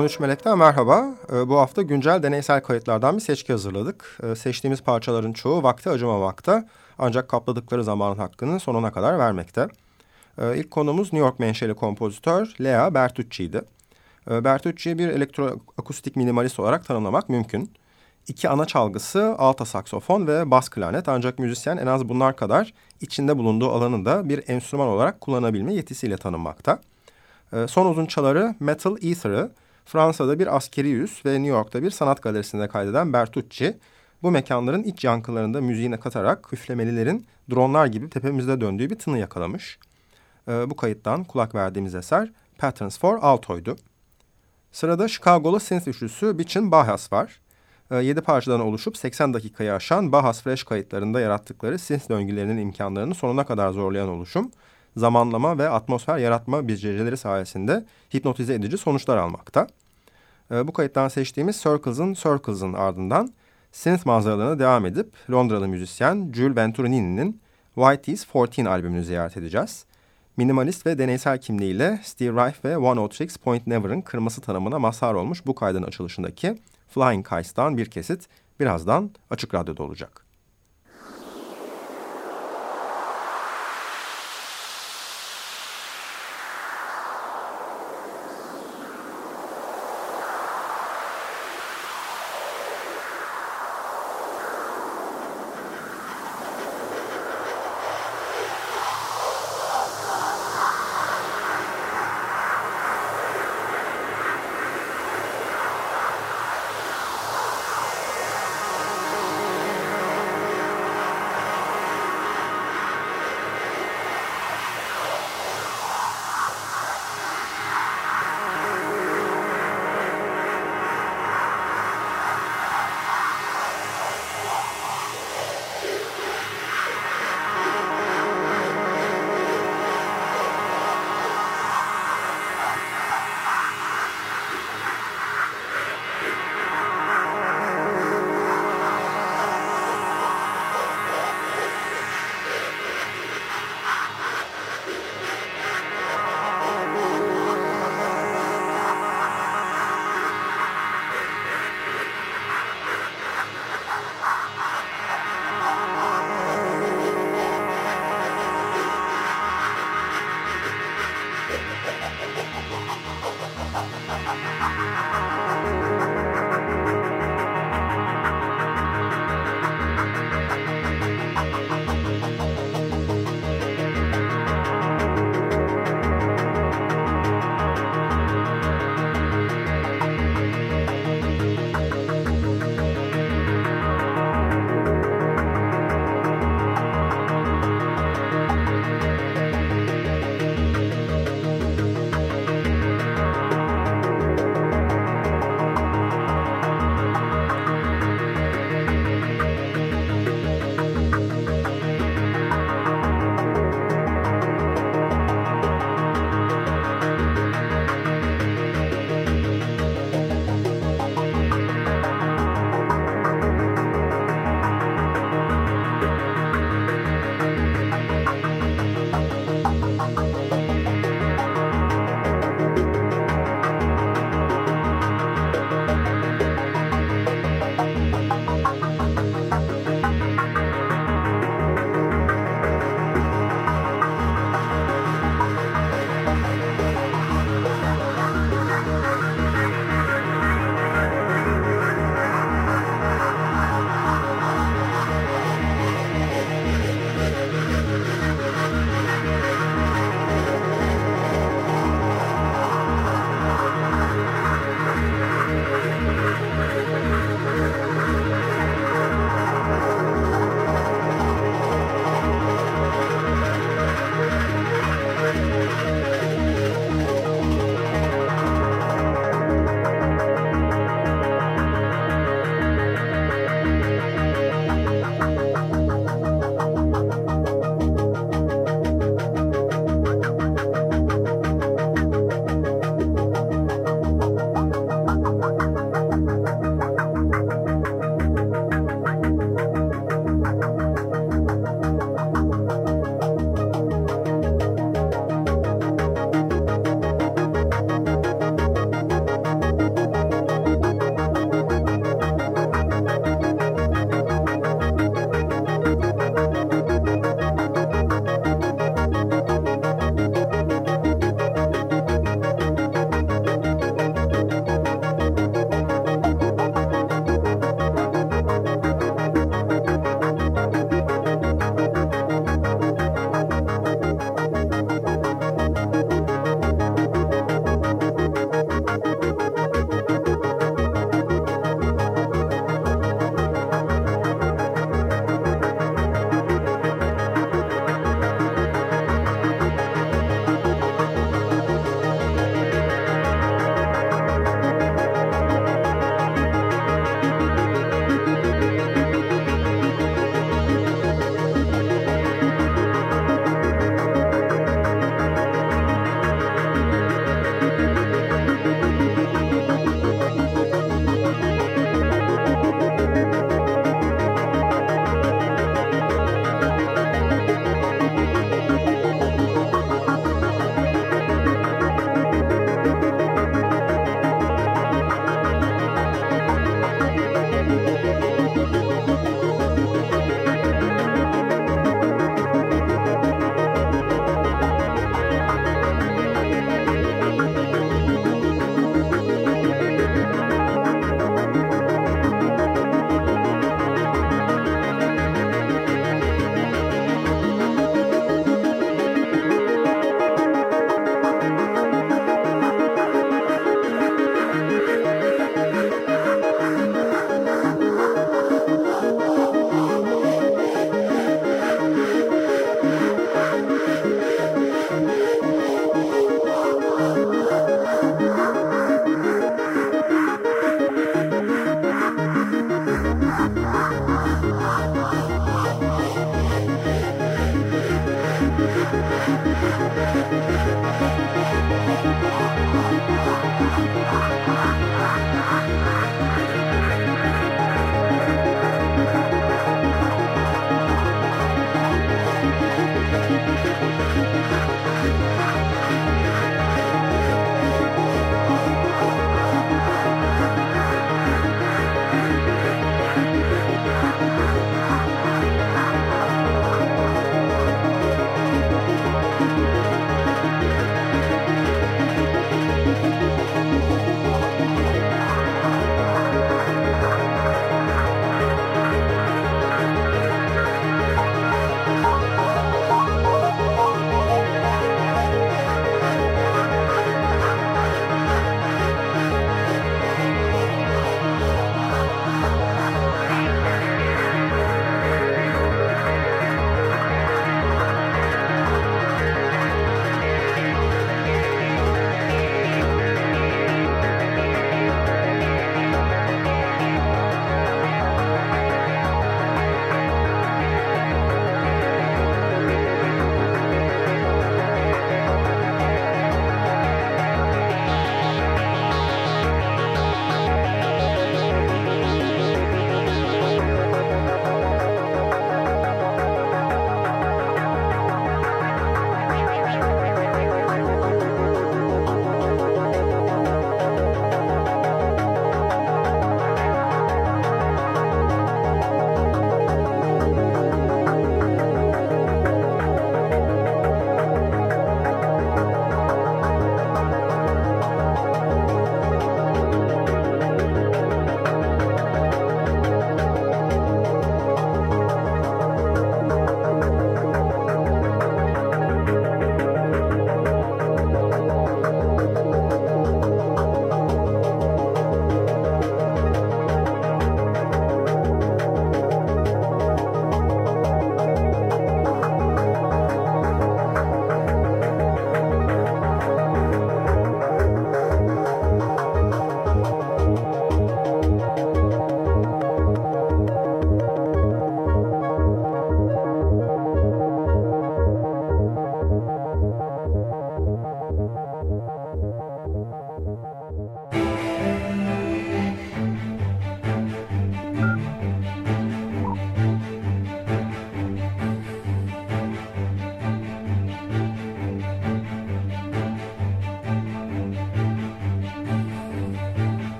13 Melek'ten merhaba. Ee, bu hafta güncel deneysel kayıtlardan bir seçki hazırladık. Ee, seçtiğimiz parçaların çoğu vakti acımamakta ancak kapladıkları zamanın hakkını sonuna kadar vermekte. Ee, ilk konumuz New York menşeli kompozitör Lea Bertucci'ydi. Bertucci'yi bir elektroakustik minimalist olarak tanımlamak mümkün. İki ana çalgısı alta saksofon ve bas klarnet ancak müzisyen en az bunlar kadar içinde bulunduğu alanı da bir enstrüman olarak kullanabilme yetisiyle tanınmakta. Son uzun çaları Metal Ether'ı Fransa'da bir askeri üs ve New York'ta bir sanat galerisinde kaydeden Bertucci, bu mekanların iç yankılarında müziğine katarak üflemelilerin dronlar gibi tepemizde döndüğü bir tını yakalamış. Ee, bu kayıttan kulak verdiğimiz eser Patterns for Alto'ydu. Sırada Chicago'lu synth üçlüsü Bitchin Bahas var. Ee, 7 parçadan oluşup 80 dakikayı aşan Bahas Fresh kayıtlarında yarattıkları synth döngülerinin imkanlarını sonuna kadar zorlayan oluşum zamanlama ve atmosfer yaratma becerileri sayesinde hipnotize edici sonuçlar almakta. E, bu kayıttan seçtiğimiz Circles'ın Circles'ın ardından synth manzaralarına devam edip Londralı müzisyen Jules Venturinini'nin White is 14 albümünü ziyaret edeceğiz. Minimalist ve deneysel kimliğiyle Steve Reich ve One Tricks Point Never'ın kırması tanımına mazhar olmuş bu kaydın açılışındaki Flying Kites'tan bir kesit birazdan Açık Radyo'da olacak.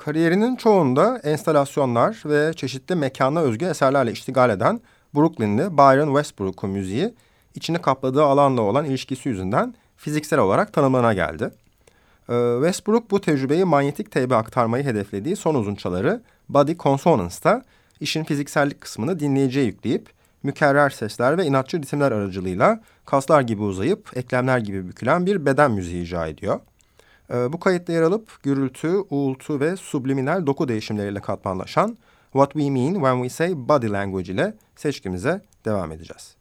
Kariyerinin çoğunda enstalasyonlar ve çeşitli mekana özgü eserlerle iştigal eden Brooklyn'li Byron Westbrook'un müziği içini kapladığı alanla olan ilişkisi yüzünden fiziksel olarak tanımlarına geldi. Ee, Westbrook bu tecrübeyi manyetik teybe aktarmayı hedeflediği son uzunçaları Body Consonance'da işin fiziksellik kısmını dinleyiciye yükleyip mükerrer sesler ve inatçı ritimler aracılığıyla kaslar gibi uzayıp eklemler gibi bükülen bir beden müziği icra ediyor. Ee, bu kayıtta yer alıp gürültü, uğultu ve subliminal doku değişimleriyle katmanlaşan What We Mean When We Say Body Language ile seçkimize devam edeceğiz.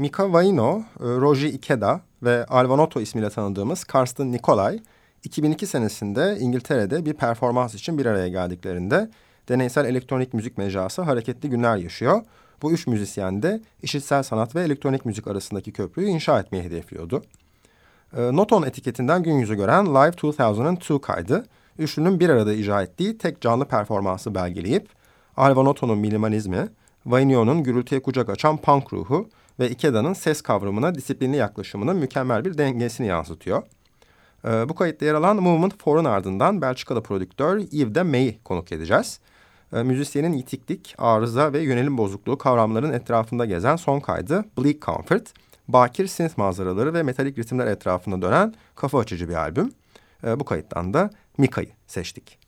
Mika Vaino, e, Roji Ikeda ve Alvanotto ismiyle tanıdığımız Karsten Nikolay 2002 senesinde İngiltere'de bir performans için bir araya geldiklerinde deneysel elektronik müzik mecrası hareketli günler yaşıyor. Bu üç müzisyen de işitsel sanat ve elektronik müzik arasındaki köprüyü inşa etmeyi hedefliyordu. E, Noton etiketinden gün yüzü gören Live 2002 kaydı, üçlünün bir arada icra ettiği tek canlı performansı belgeleyip Alva Noto'nun minimalizmi, Vainio'nun gürültüye kucak açan punk ruhu ve Ikeda'nın ses kavramına disiplinli yaklaşımının mükemmel bir dengesini yansıtıyor. Ee, bu kayıtta yer alan Movement 4'un ardından Belçikalı prodüktör Yves de May'i konuk edeceğiz. Ee, müzisyenin itiklik, arıza ve yönelim bozukluğu kavramların etrafında gezen son kaydı Bleak Comfort, bakir synth manzaraları ve metalik ritimler etrafında dönen kafa açıcı bir albüm. Ee, bu kayıttan da Mika'yı seçtik.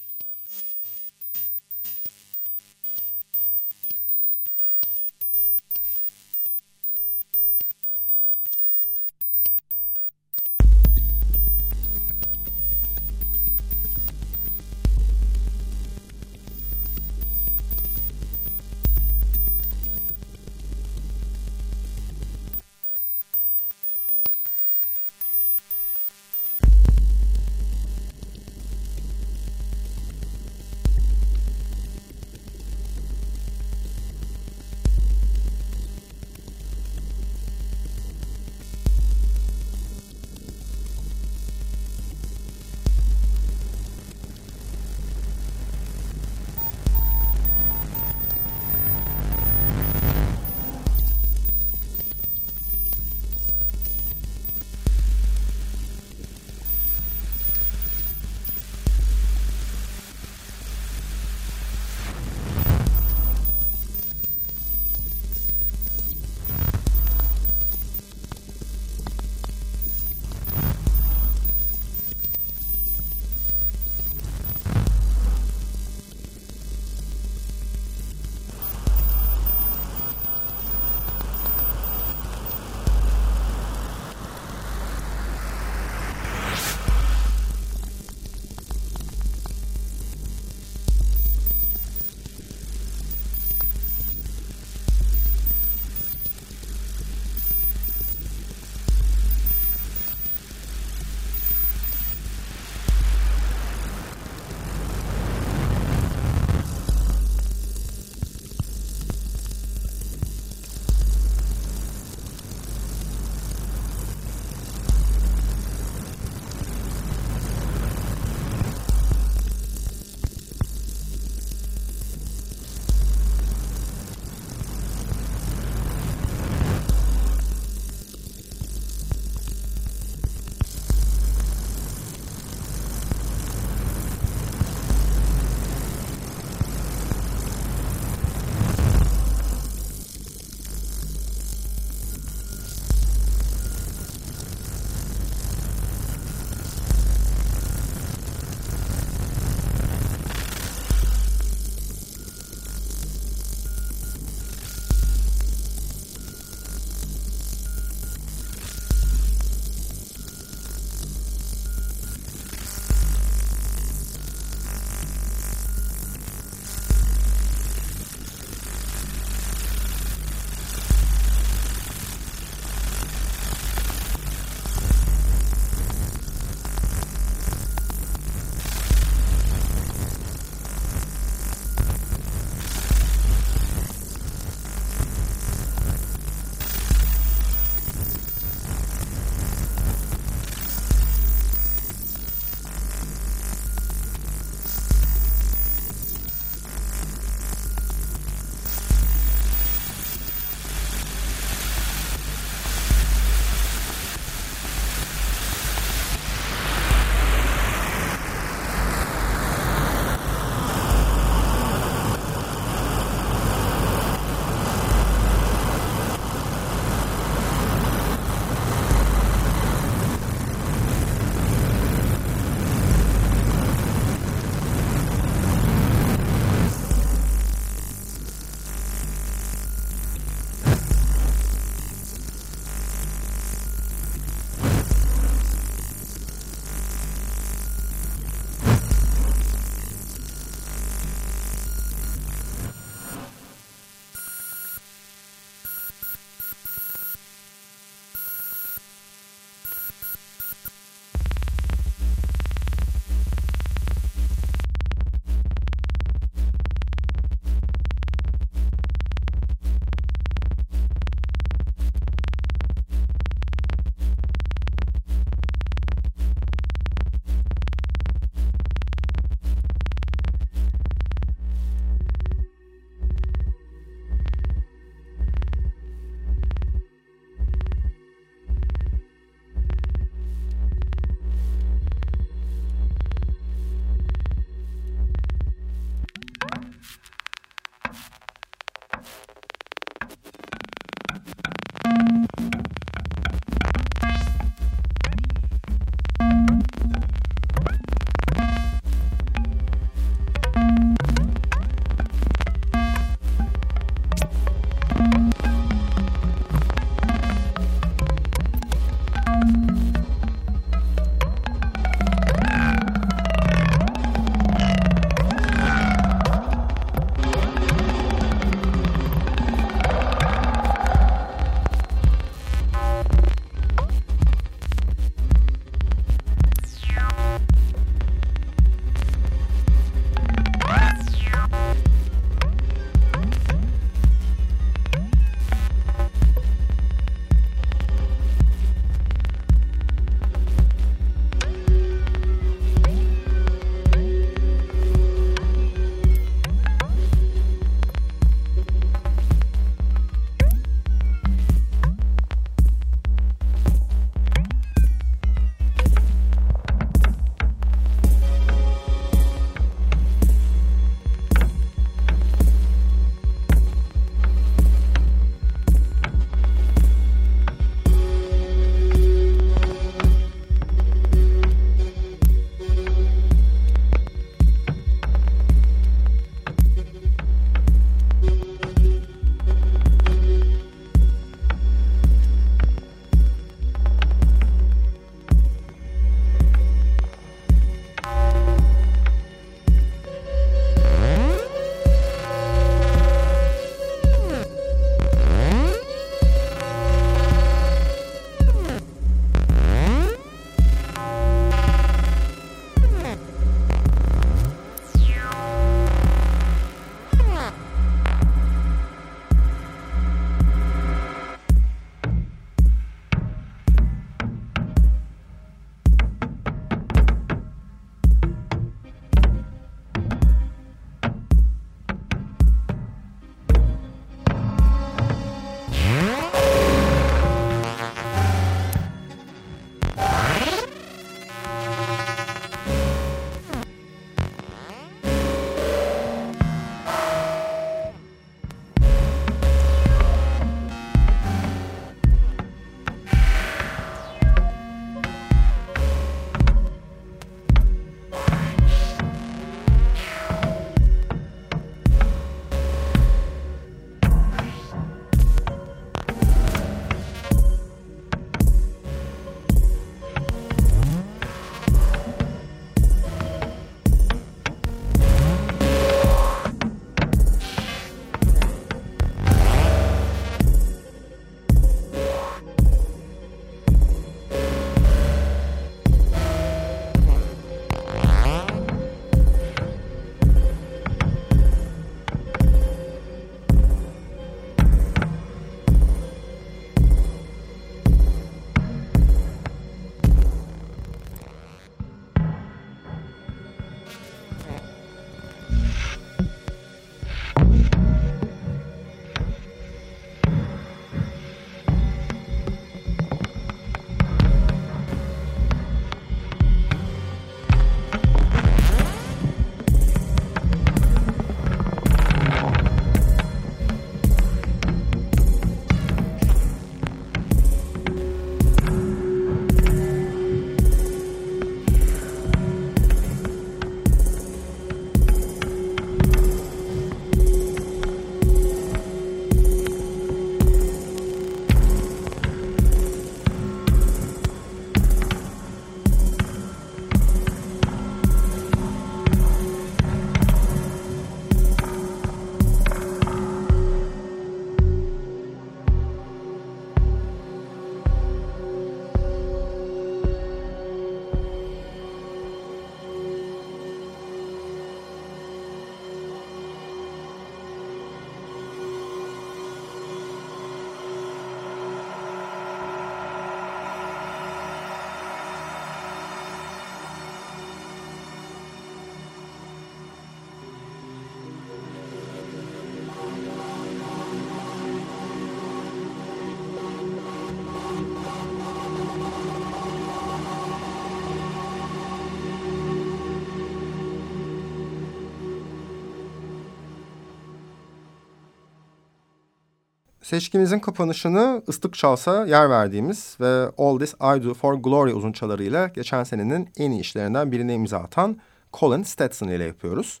Seçkimizin kapanışını ıslık çalsa yer verdiğimiz ve All This I Do For Glory uzunçalarıyla geçen senenin en iyi işlerinden birine imza atan Colin Stetson ile yapıyoruz.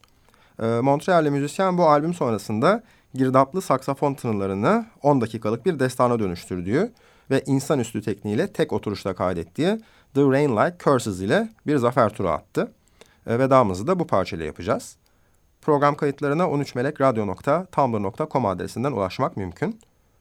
E, Montreal'li müzisyen bu albüm sonrasında girdaplı saksafon tınılarını 10 dakikalık bir destana dönüştürdüğü ve insanüstü tekniğiyle tek oturuşta kaydettiği The Rain Like Curses ile bir zafer turu attı. E, vedamızı da bu parçayla yapacağız. Program kayıtlarına 13melekradyo.tumblr.com adresinden ulaşmak mümkün.